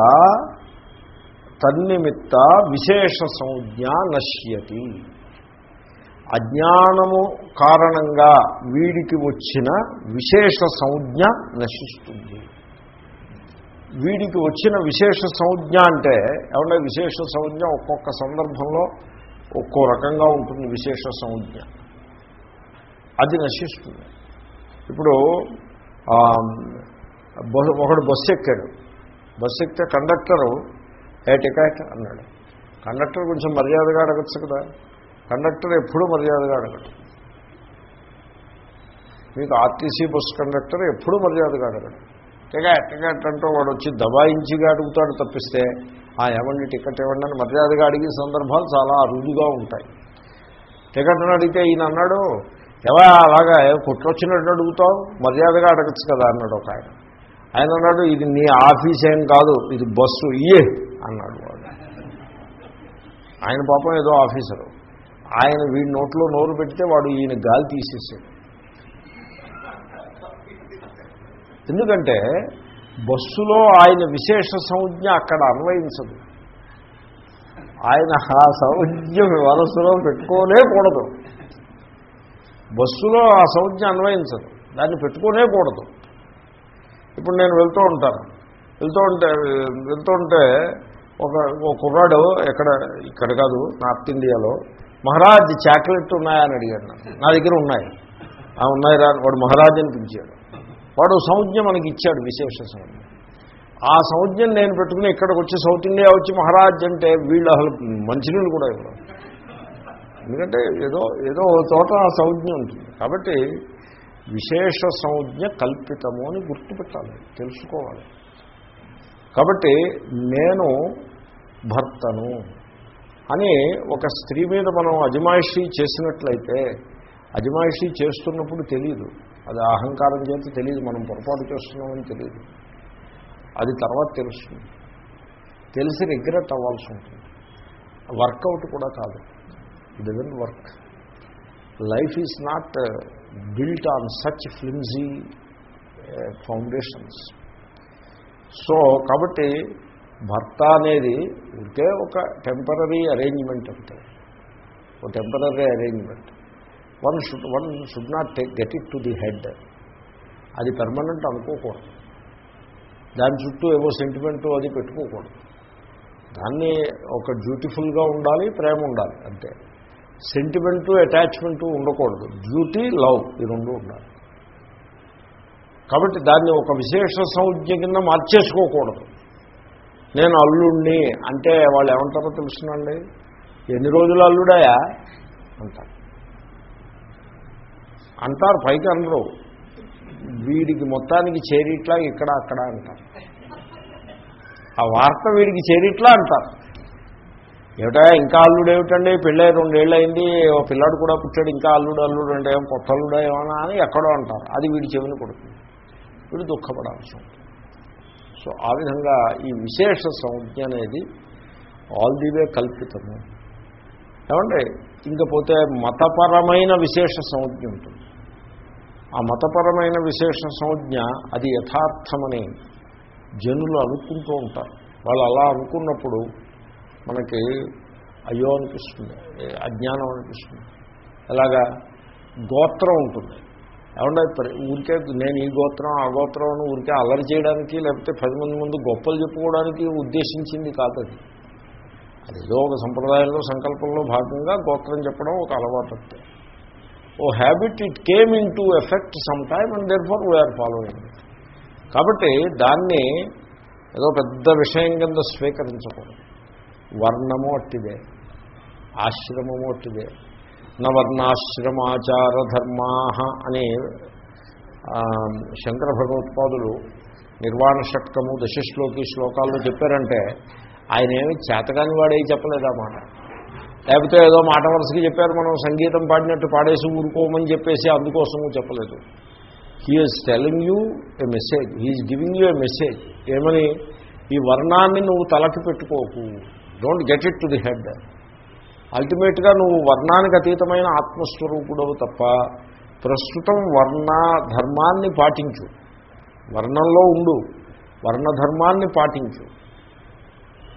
తన్నిమిత్త విశేష సంజ్ఞ నశ్యతి. అజ్ఞానము కారణంగా వీడికి వచ్చిన విశేష సంజ్ఞ నశిస్తుంది. వీడికి వచ్చిన విశేష సంజ్ఞ అంటే ఏమన్నా విశేష సంజ్ఞ ఒక్కొక్క సందర్భంలో ఒక్కో రకంగా ఉంటుంది విశేష సంజ్ఞ. అది నశిస్తుంది. ఇప్పుడు ఒకడు బస్సు ఎక్కాడు. బస్సు ఎక్కితే కండక్టరు ఏ టికెట్ అన్నాడు. కండక్టర్ కొంచెం మర్యాదగా అడగచ్చు కదా. కండక్టర్ ఎప్పుడూ మర్యాదగా అడగడు మీకు ఆర్టీసీ బస్సు కండక్టర్ ఎప్పుడూ మర్యాదగా అడగడు టికెట్ టికెట్ అంటూ వాడు వచ్చి దబాయించిగా అడుగుతాడు తప్పిస్తే ఆ ఏమండి టికెట్ ఇవ్వండి అని మర్యాదగా అడిగే సందర్భాలు చాలా అరుదుగా ఉంటాయి. టికెట్ అని అడిగితే ఈయన అన్నాడు ఎవ అలాగా కుట్రొచ్చినట్టు అడుగుతావు? మర్యాదగా అడగచ్చు కదా అన్నాడు ఒక ఆయన. ఆయన అన్నాడు ఇది నీ ఆఫీస్ ఏం కాదు ఇది బస్సు ఇయే అన్నాడు వాడు. ఆయన పాపం ఏదో ఆఫీసరు. ఆయన వీడి నోట్లో నోరు పెడితే వాడు ఈయన గాలి తీసేసాడు. ఎందుకంటే బస్సులో ఆయన విశేష సంజ్ఞ అక్కడ అన్వయించదు. ఆయన ఆ సంజ్ఞ వరసలో పెట్టుకోలేకూడదు బస్సులో ఆ సంజ్ఞ అన్వయించదు. దాన్ని పెట్టుకోనేకూడదు. ఇప్పుడు నేను వెళ్తూ ఉంటాను. వెళ్తూ ఉంటే వెళ్తూ ఉంటే ఒక కుర్రాడు ఎక్కడ ఇక్కడ కాదు నార్త్ ఇండియాలో మహారాజ్ చాక్లెట్ ఉన్నాయని అడిగాడు నా దగ్గర ఉన్నాయి. ఆ ఉన్నాయి రా వాడు మహారాజ్ అని పిలిచాడు. వాడు సంజ్ఞ మనకి ఇచ్చాడు విశేష సంజ్ఞ. ఆ సంజ్ఞను నేను పెట్టుకుని ఇక్కడికి వచ్చి సౌత్ ఇండియా వచ్చి మహారాజ్ అంటే వీళ్ళు అసలు మంచినీళ్ళు కూడా ఇవ్వరు. ఎందుకంటే ఏదో ఏదో చోట ఆ సంజ్ఞ ఉంటుంది. కాబట్టి విశేష సంజ్ఞ కల్పితము అని గుర్తుపెట్టాలి. తెలుసుకోవాలి. కాబట్టి నేను భర్తను అని ఒక స్త్రీ మీద మనం అజమాయిషీ చేసినట్లయితే అజమాయిషీ చేస్తున్నప్పుడు తెలియదు అది అహంకారం చేత తెలియదు మనం పొరపాటు చేస్తున్నామని తెలియదు అది తర్వాత తెలుస్తుంది. తెలిసి రిగ్రెట్ అవ్వాల్సి ఉంటుంది. వర్కౌట్ కూడా కాదు. It doesn't work life is not built on such flimsy foundations so కాబట్టి భర్త అనేది ఉంటే ఒక టెంపరీ అరేంజ్మెంట్ అంటే ఒక temporary arrangement one should one should not take get it to the head అది పర్మనెంట్ అనుకోకూడదు. దాని చుట్టూ ఏవో సెంటిమెంటు అది పెట్టుకోకూడదు. దాన్ని ఒక డ్యూటిఫుల్గా ఉండాలి ప్రేమ ఉండాలి అంతే. సెంటిమెంటు అటాచ్మెంటు ఉండకూడదు. డ్యూటీ లవ్ ఈ రెండు ఉండాలి. కాబట్టి దాన్ని ఒక విశేష సంజ్ఞ కింద మార్చేసుకోకూడదు. నేను అల్లుణ్ణి అంటే వాళ్ళు ఏమంటారో తెలుసునండి. ఎన్ని రోజులు అల్లుడాయా? అంటారు. అంటారు పైకి అనరు. వీడికి మొత్తానికి చేరిట్లా ఇక్కడ అక్కడ అంటారు. ఆ వార్త వీడికి చేరిట్లా అంటారు. ఏమిటా ఇంకా అల్లుడు ఏమిటండి పెళ్ళై రెండేళ్ళు అయింది ఓ పిల్లాడు కూడా పుట్టాడు ఇంకా అల్లుడు అల్లుడు అంటే ఏం కొత్త అల్లుడు ఏమన్నా అని ఎక్కడో అంటారు. అది వీడి చెవిని కొడుతుంది. వీడు దుఃఖపడాల్సి ఉంటుంది. సో ఆ విధంగా ఈ విశేష సంజ్ఞ అనేది ఆల్ ది వే కల్పితము. ఏమంటే ఇంకపోతే మతపరమైన విశేష సంజ్ఞ ఉంటుంది. ఆ మతపరమైన విశేష సంజ్ఞ అది యథార్థమని జనులు అనుకుంటూ ఉంటారు. వాళ్ళు అలా అనుకున్నప్పుడు మనకి అయ్యో అనిపిస్తుంది అజ్ఞానం అనిపిస్తుంది. ఎలాగా గోత్రం ఉంటుంది. ఏమన్నా ఊరికే నేను ఈ గోత్రం ఆ గోత్రం అని ఊరికే అల్లరి చేయడానికి లేకపోతే పది మంది ముందు గొప్పలు చెప్పుకోవడానికి ఉద్దేశించింది కాదు అది. అదేదో ఒక సంప్రదాయంలో సంకల్పంలో భాగంగా గోత్రం చెప్పడం ఒక అలవాటు ఓ habit it came in to effect some time and there far we're following కాబట్టి దాన్ని ఏదో పెద్ద విషయం కింద స్వీకరించకూడదు. వర్ణము అట్టిదే. ఆశ్రమము అట్టిదే. నవర్ణాశ్రమాచార ధర్మా అని శంకర భగవత్పాదులు నిర్వాణ షట్కము దశశ్లోకి శ్లోకాల్లో చెప్పారంటే ఆయన ఏమి చేతగాని వాడే చెప్పలేదు మాట. లేకపోతే ఏదో మాట వరుసకి చెప్పారు మనం సంగీతం పాడినట్టు పాడేసి ఊరుకోమని చెప్పేసి అందుకోసము చెప్పలేదు. He's telling you a message he's giving you a message ఏమని? ఈ వర్ణాన్ని నువ్వు తలకి పెట్టుకోకు. Don't get it to the head అల్టిమేట్గా నువ్వు వర్ణానికి అతీతమైన ఆత్మస్వరూపుడవు తప్ప ప్రస్తుతం వర్ణ ధర్మాన్ని పాటించు. వర్ణంలో ఉండు. వర్ణధర్మాన్ని పాటించు.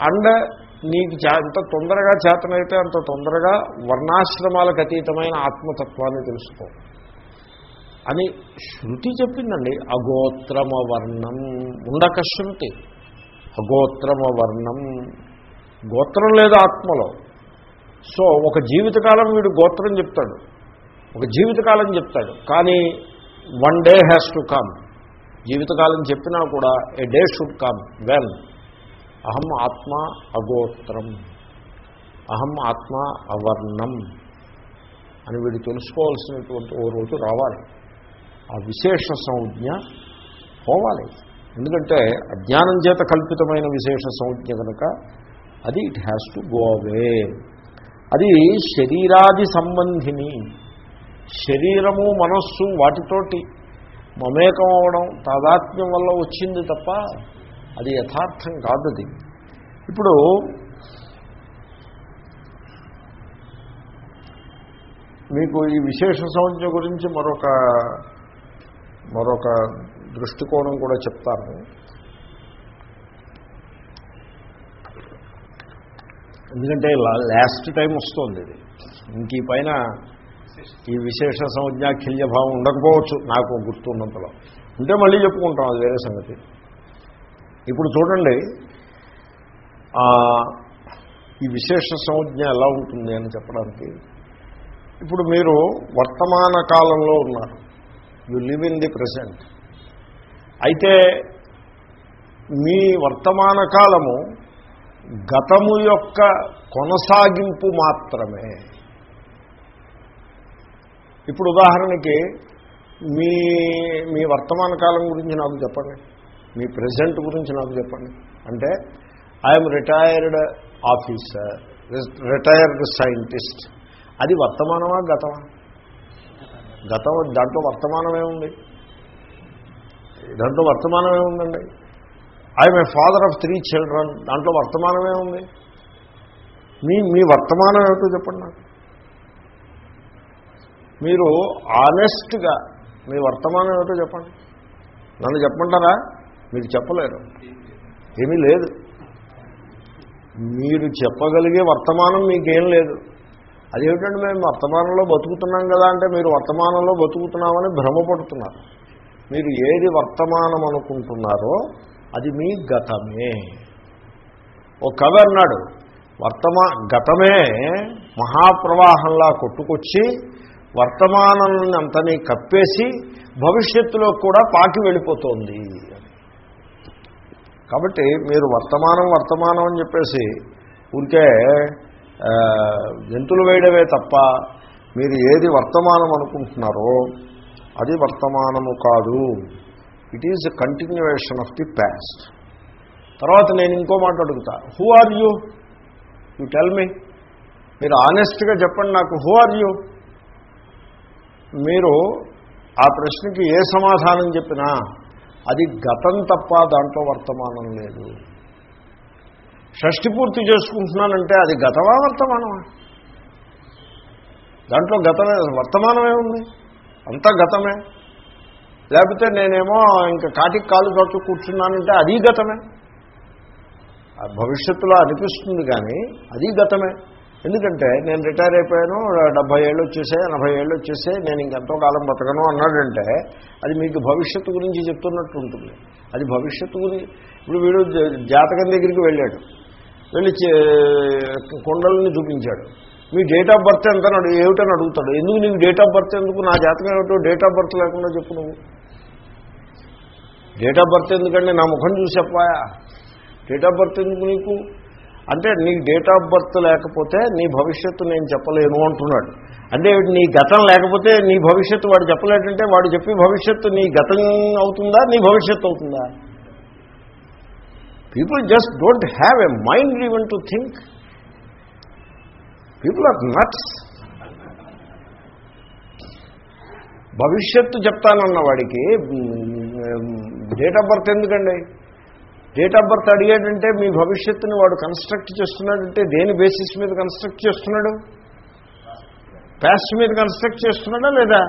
అండ్ నీకు చే ఎంత తొందరగా చేతనైతే అంత తొందరగా వర్ణాశ్రమాలకు అతీతమైన ఆత్మతత్వాన్ని తెలుసుకో. అని శృతి చెప్పిందండి. అగోత్రమ వర్ణం ఉండక శృతి. అగోత్రమ వర్ణం గోత్రం లేదు ఆత్మలో. సో ఒక జీవితకాలం వీడు గోత్రం చెప్తాడు. ఒక జీవితకాలం చెప్తాడు. కానీ one day has to come జీవితకాలం చెప్పినా కూడా a day should come when అహం ఆత్మ అగోత్రం. అహం ఆత్మ అవర్ణం అని వీడు తెలుసుకోవాల్సినటువంటి ఓ రోజు రావాలి. ఆ విశేష సంజ్ఞ పోవాలి. ఎందుకంటే అజ్ఞానం చేత కల్పితమైన విశేష సంజ్ఞ కనుక అది it has to go away అది శరీరాది సంబంధిని. శరీరము మనస్సు వాటితోటి మమేకం అవడం తాదాత్మ్యం వల్ల వచ్చింది తప్ప అది యథార్థం కాదు అది ఇప్పుడు మీకు ఈ విశేష సంజ్ఞ గురించి మరొక మరొక దృష్టికోణం కూడా చెప్తాను. ఎందుకంటే లాస్ట్ టైం వస్తుంది ఇది. ఇంక ఈ పైన ఈ విశేష సంజ్ఞాఖిల్య భావం ఉండకపోవచ్చు నాకు గుర్తున్నంతలో. ఉంటే మళ్ళీ చెప్పుకుంటాం అది వేరే సంగతి. ఇప్పుడు చూడండి ఈ విశేష సంజ్ఞ ఎలా ఉంటుంది అని చెప్పడానికి. ఇప్పుడు మీరు వర్తమాన కాలంలో ఉన్నారు. You live in the present అయితే మీ వర్తమాన కాలము గతము యొక్క కొనసాగింపు మాత్రమే. ఇప్పుడు ఉదాహరణకి మీ మీ వర్తమాన కాలం గురించి నాకు చెప్పండి. మీ ప్రజెంట్ గురించి నాకు చెప్పండి. అంటే I'm retired officer retired scientist అది వర్తమానమా గతమా? గతం దాంట్లో వర్తమానమే ఉంది. దాంట్లో వర్తమానమే ఉందండి. I'm a father of three children. దాంట్లో వర్తమానమే ఉంది. మీ మీ వర్తమానం ఏమిటో చెప్పండి నాకు. మీరు ఆనెస్ట్గా మీ వర్తమానం ఏమిటో చెప్పండి. నన్ను చెప్పమంటారా? మీరు చెప్పలేరు. ఏమీ లేదు. మీరు చెప్పగలిగే వర్తమానం మీకేం లేదు. అదేమిటంటే మేము వర్తమానంలో బతుకుతున్నాం కదా అంటే మీరు వర్తమానంలో బతుకుతున్నామని భ్రమపడుతున్నారు. మీరు ఏది వర్తమానం అనుకుంటున్నారో అది మీ గతమే. ఓ కవి అన్నాడు వర్తమా గతమే మహాప్రవాహంలా కొట్టుకొచ్చి వర్తమానాన్ని అంతని కప్పేసి భవిష్యత్తులో కూడా పాకి వెళ్ళిపోతోంది. కాబట్టి మీరు వర్తమానం వర్తమానం అని చెప్పేసి ఊరికే జంతులు వేయడమే తప్ప మీరు ఏది వర్తమానం అనుకుంటున్నారో అది వర్తమానము కాదు. It is a continuation of the past తర్వాత నేను ఇంకో మాట అడుగుతా. Who are you you tell me మీరు ఆనెస్ట్గా చెప్పండి నాకు. హూ ఆర్ యూ మీరు ఆ ప్రశ్నకి ఏ సమాధానం చెప్పినా అది గతం తప్ప దాంట్లో వర్తమానం లేదు. షష్టి పూర్తి చేసుకుంటున్నానంటే అది గతమా వర్తమానమా? దాంట్లో గతమే వర్తమానమే ఉంది. అంతా గతమే. లేకపోతే నేనేమో ఇంకా కాటికి కాలు కట్టు కూర్చున్నానంటే అది గతమే. భవిష్యత్తులో అనిపిస్తుంది కానీ అది గతమే. ఎందుకంటే నేను రిటైర్ అయిపోయాను డెబ్బై ఏళ్ళు వచ్చేసాయి ఎనభై ఏళ్ళు వచ్చేసాయి నేను ఇంకెంతో కాలం బతకను అన్నాడంటే అది మీకు భవిష్యత్తు గురించి చెప్తున్నట్టు ఉంటుంది. అది భవిష్యత్తు గురించి ఇప్పుడు వీడు జ- జాతకం దగ్గరికి వెళ్ళాడు. వెళ్ళి చే- కుండలని చూపించాడు. మీ డేట్ ఆఫ్ బర్త్ ఎంత ఏమిటని అడుగుతాడు. ఎందుకు నీకు డేట్ ఆఫ్ బర్త్ ఎందుకు? నా జాతకం ఏమిటో డేట్ ఆఫ్ బర్త్ లేకుండా చెప్పు నువ్వు. డేట్ ఆఫ్ బర్త్ ఎందుకంటే నా ముఖం చూసి చెప్పాయా? డేట్ ఆఫ్ బర్త్ ఎందుకు నీకు? అంటే నీకు డేట్ ఆఫ్ బర్త్ లేకపోతే నీ భవిష్యత్తు నేను చెప్పలేను అంటున్నాడు. అంటే నీ గతం లేకపోతే నీ భవిష్యత్తు వాడు చెప్పలేదంటే వాడు చెప్పి భవిష్యత్తు నీ గతం అవుతుందా? నీ భవిష్యత్తు అవుతుందా? People just don't have a mind even to think people are nuts భవిష్యత్తు చెప్తానన్న వాడికి డేట్ ఆఫ్ బర్త్ ఎందుకండి? డేట్ ఆఫ్ బర్త్ అడిగాడంటే మీ భవిష్యత్తుని వాడు కన్స్ట్రక్ట్ చేస్తున్నాడంటే దేని బేసిస్ మీద కన్స్ట్రక్ట్ చేస్తున్నాడు? ప్యాస్ట్ మీద కన్స్ట్రక్ట్ చేస్తున్నాడా లేదా?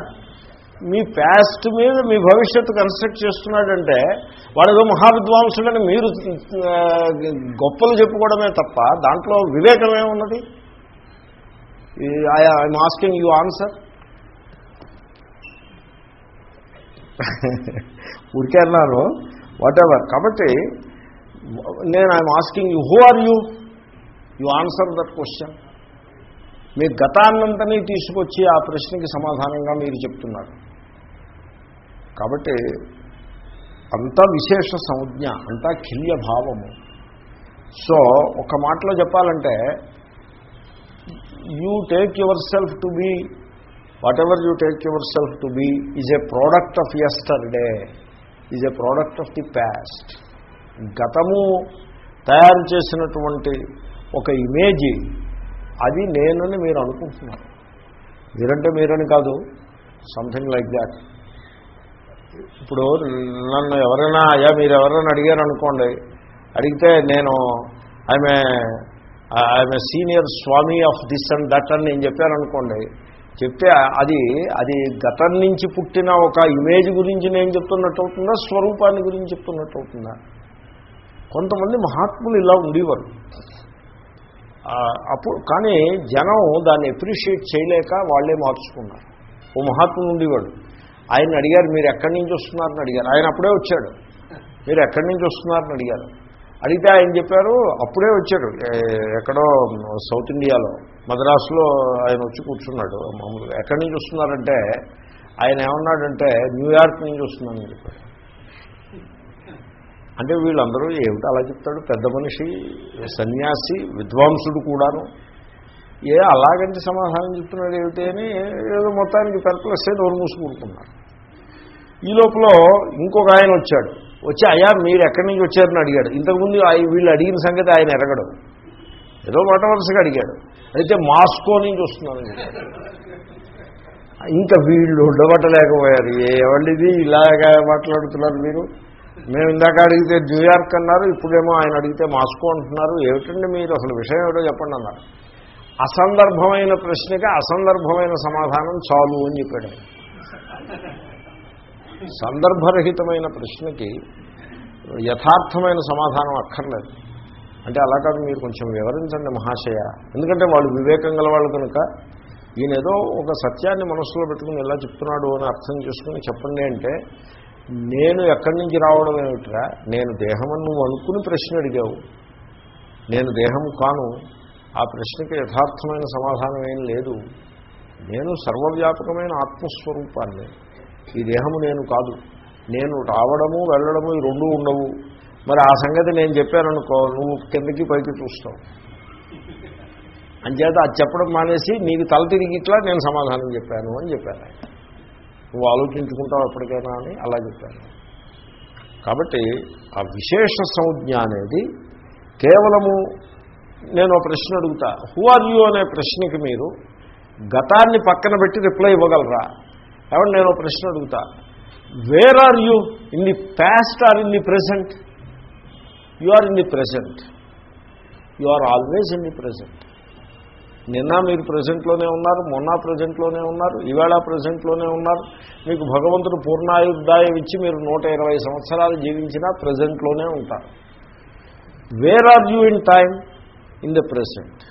మీ ప్యాస్ట్ మీద మీ భవిష్యత్తు కన్స్ట్రక్ట్ చేస్తున్నాడంటే వాడేదో మహావిద్వాంసుడని మీరు గొప్పలు చెప్పుకోవడమే తప్ప దాంట్లో వివేకమే ఉన్నది ఐఎమ్ ఆస్కింగ్ యూ ఆన్సర్ ఊరికే అన్నారు వాట్ ఎవర్ కాబట్టి నేను I'm asking you who are you you answer that question మీ గతాన్నంతని తీసుకొచ్చి ఆ ప్రశ్నకి సమాధానంగా మీరు చెప్తున్నారు. కాబట్టి అంతా విశేష సంజ్ఞ అంతా కిల్య భావము. సో ఒక మాటలో చెప్పాలంటే you take yourself to be whatever you take yourself to be is a product of yesterday is a product of the past గతము తయారు చేసినటువంటి ఒక ఇమేజీ అది నేనని మీరు అనుకుంటున్నారు. మీరంటే మీరని కాదు సంథింగ్ లైక్ దాట్ ఇప్పుడు నన్ను ఎవరైనా అయ్యా మీరు ఎవరైనా అడిగారు అనుకోండి అడిగితే నేను ఆమె ఆమె senior swami of this and that అని నేను చెప్పాను అనుకోండి చెప్తే అది అది గతం నుంచి పుట్టిన ఒక ఇమేజ్ గురించి నేను చెప్తున్నట్టు అవుతుందా స్వరూపాన్ని గురించి చెప్తున్నట్టు అవుతుందా కొంతమంది మహాత్ములు ఇలా ఉండేవారు. అప్పుడు కానీ జనం దాన్ని అప్రిషియేట్ చేయలేక వాళ్ళే మార్చుకున్నారు. ఓ మహాత్ముడు ఉండేవాడు. ఆయన అడిగారు మీరు ఎక్కడి నుంచి వస్తున్నారని అడిగారు. ఆయన అప్పుడే వచ్చాడు. మీరు ఎక్కడి నుంచి వస్తున్నారని అడిగారు. అడిగితే ఆయన చెప్పారు అప్పుడే వచ్చాడు. ఎక్కడో సౌత్ ఇండియాలో. మద్రాసులో ఆయన వచ్చి కూర్చున్నాడు. మామూలుగా ఎక్కడి నుంచి వస్తున్నారంటే ఆయన ఏమన్నాడంటే న్యూయార్క్ నుంచి వస్తున్నానని చెప్పాడు అంటే వీళ్ళందరూ ఏమిటి అలా చెప్తాడు? పెద్ద మనిషి సన్యాసి విద్వాంసుడు కూడాను. ఏ అలాగంటే సమాధానం చెప్తున్నాడు ఏమిటి అని ఏదో మొత్తానికి పెర్ప్లస్ అయి నోరు మూసుకుంటున్నారు ఈ లోపల ఇంకొక ఆయన వచ్చాడు. వచ్చి అయ్యా మీరు ఎక్కడి నుంచి వచ్చారని అడిగాడు. ఇంతకుముందు వీళ్ళు అడిగిన సంగతి ఆయన ఎరగడం. ఏదో మాట వరుసగా అడిగాడు. అయితే మాస్కో నుంచి వస్తున్నాను. ఇంకా వీళ్ళు ఉండబట్టలేకపోయారు. ఏవండిది ఇలాగా మాట్లాడుతున్నారు మీరు? మేము ఇందాక అడిగితే న్యూయార్క్ అన్నారు ఇప్పుడేమో ఆయన అడిగితే మాస్కో అంటున్నారు. ఏమిటండి మీరు? అసలు విషయం ఏమిటో చెప్పండి అన్నారు. అసందర్భమైన ప్రశ్నకి అసందర్భమైన సమాధానం చాలు అని చెప్పాడు సందర్భరహితమైన ప్రశ్నకి యథార్థమైన సమాధానం అక్కర్లేదు. అంటే అలా కాదు మీరు కొంచెం వివరించండి మహాశయ. ఎందుకంటే వాళ్ళు వివేకం గల వాళ్ళు కనుక ఈయన ఏదో ఒక సత్యాన్ని మనసులో పెట్టుకుని ఎలా చెప్తున్నాడు అని అర్థం చేసుకుని చెప్పండి అంటే నేను ఎక్కడి నుంచి రావడం ఏమిట్రా? నేను దేహమని నువ్వు అనుకుని ప్రశ్న అడిగావు. నేను దేహం కాను. ఆ ప్రశ్నకి యథార్థమైన సమాధానం ఏం లేదు. నేను సర్వవ్యాపకమైన ఆత్మస్వరూపాన్ని. ఈ దేహము నేను కాదు. నేను రావడము వెళ్ళడము ఈ రెండు ఉండవు. మరి ఆ సంగతి నేను చెప్పాననుకో నువ్వు కిందకి పైకి చూస్తావు. అంచేత అది చెప్పడం మానేసి నీకు తల తిరిగి ఇట్లా నేను సమాధానం చెప్పాను అని చెప్పాను. నువ్వు ఆలోచించుకుంటావు ఎప్పటికైనా అని అలా చెప్పాను. కాబట్టి ఆ విశేష సంజ్ఞ అనేది కేవలము నేను ఒక ప్రశ్న అడుగుతా. హూ ఆర్ యూ అనే ప్రశ్నకి మీరు గతాన్ని పక్కన పెట్టి రిప్లై ఇవ్వగలరా? ఏమంటే నేను ఒక ప్రశ్న అడుగుతా. Where are you in the past or in the present you are in the present you are always in the present నిన్న మీరు ప్రజెంట్లోనే ఉన్నారు మొన్న ప్రజెంట్లోనే ఉన్నారు ఈవేళ ప్రజెంట్లోనే ఉన్నారు. మీకు భగవంతుడు పూర్ణాయుర్దాయం ఇచ్చి మీరు నూట ఇరవై సంవత్సరాలు జీవించినా ప్రజెంట్లోనే ఉంటారు. Where are you in time in the present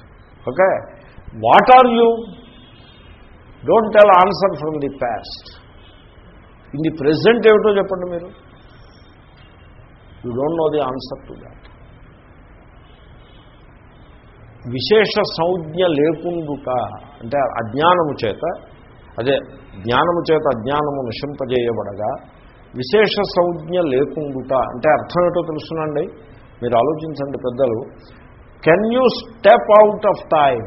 okay what are you don't tell answer from the past in the present ఏమిటో చెప్పండి మీరు. You don't know the answer to that విశేష సంజ్ఞ లేకుండుట అంటే అజ్ఞానము చేత అదే జ్ఞానము చేత అజ్ఞానము నశింపజేయబడగా విశేష సంజ్ఞ లేకుండుట అంటే అర్థం ఏంటో తెలుసునండి? మీరు ఆలోచించండి పెద్దలు. Can you step out of time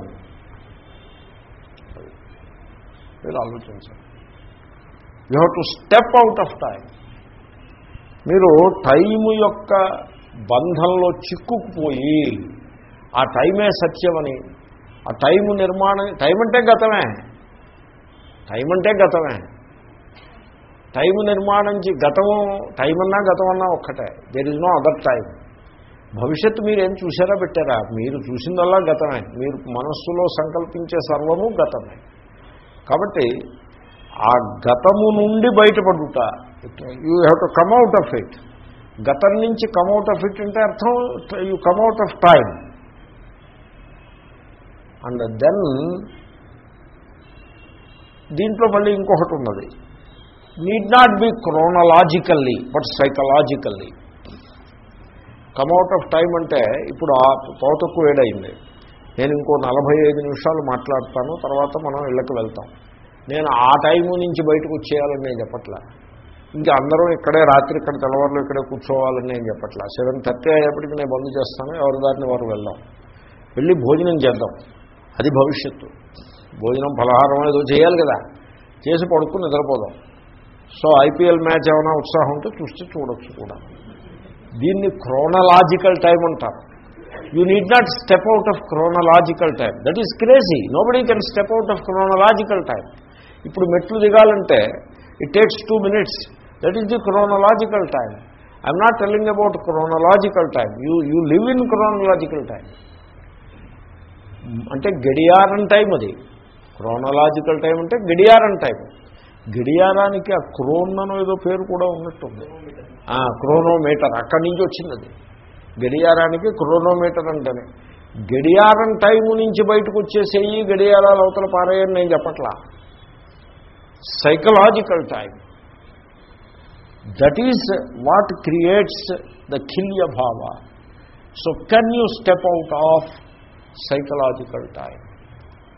మీరు ఆలోచించండి. You have to step out of time మీరు టైము యొక్క బంధంలో చిక్కుకుపోయి ఆ టైమే సత్యమని ఆ టైము నిర్మాణం టైం అంటే గతమే. టైం అంటే గతమే. టైము నిర్మాణం గతము టైం అన్నా గతం అన్నా ఒక్కటే. There is no other time భవిష్యత్తు మీరు ఏం చూసారా పెట్టారా? మీరు చూసిందల్లా గతమే. మీరు మనస్సులో సంకల్పించే సర్వము గతమే. కాబట్టి ఆ గతము నుండి బయటపడుట. You have to come out of it గతం నుంచి కమ్అవుట్ ఆఫ్ ఇట్ అంటే అర్థం you come out of time and then దీంట్లో మళ్ళీ ఇంకొకటి ఉన్నది. Need not be chronologically but psychologically come out of time అంటే ఇప్పుడు ఆ పౌతక్కు వేడైంది నేను ఇంకో నలభై ఐదు నిమిషాలు మాట్లాడతాను తర్వాత మనం ఇళ్ళకి వెళ్తాం. నేను ఆ టైము నుంచి బయటకు వచ్చేయాలని నేను చెప్పట్లా. ఇంకా అందరూ ఇక్కడే రాత్రి ఇక్కడ తెల్లవారులు ఇక్కడే కూర్చోవాలని నేను చెప్పట్లా. సెవెన్ థర్టీ అయ్యేప్పటికి నేను బంద్ చేస్తాను ఎవరి దారిని వారు వెళ్దాం. వెళ్ళి భోజనం చేద్దాం. అది భవిష్యత్తు. భోజనం ఫలహారం ఏదో చేయాలి కదా. చేసి పడుకుని నిద్రపోదాం. సో ఐపీఎల్ మ్యాచ్ ఏమైనా ఉత్సాహం ఉంటే చూస్తే చూడొచ్చు కూడా. దీన్ని క్రోనలాజికల్ టైం అంటారు. You need not step out of chronological time that is crazy nobody can step out of chronological time ఇప్పుడు మెట్లు దిగాలంటే it takes two minutes that is the chronological time I'm not telling about chronological time you you live in chronological time అంటే గడియారం time అది. Chronological time అంటే గడియారం time గడియారానికి ఆ crown అనో ఏదో పేరు కూడా ఉన్నట్టుంది. క్రోనోమీటర్ అక్కడి నుంచి వచ్చింది అది. గడియారానికి క్రోనోమీటర్ అంటేనే. గడియారం టైము నుంచి బయటకు వచ్చేసేయి గడియారాలు అవతల పారేయని నేను చెప్పట్లా. psychological time. That is what creates the Kilya Bhava. So, can you step out of psychological time?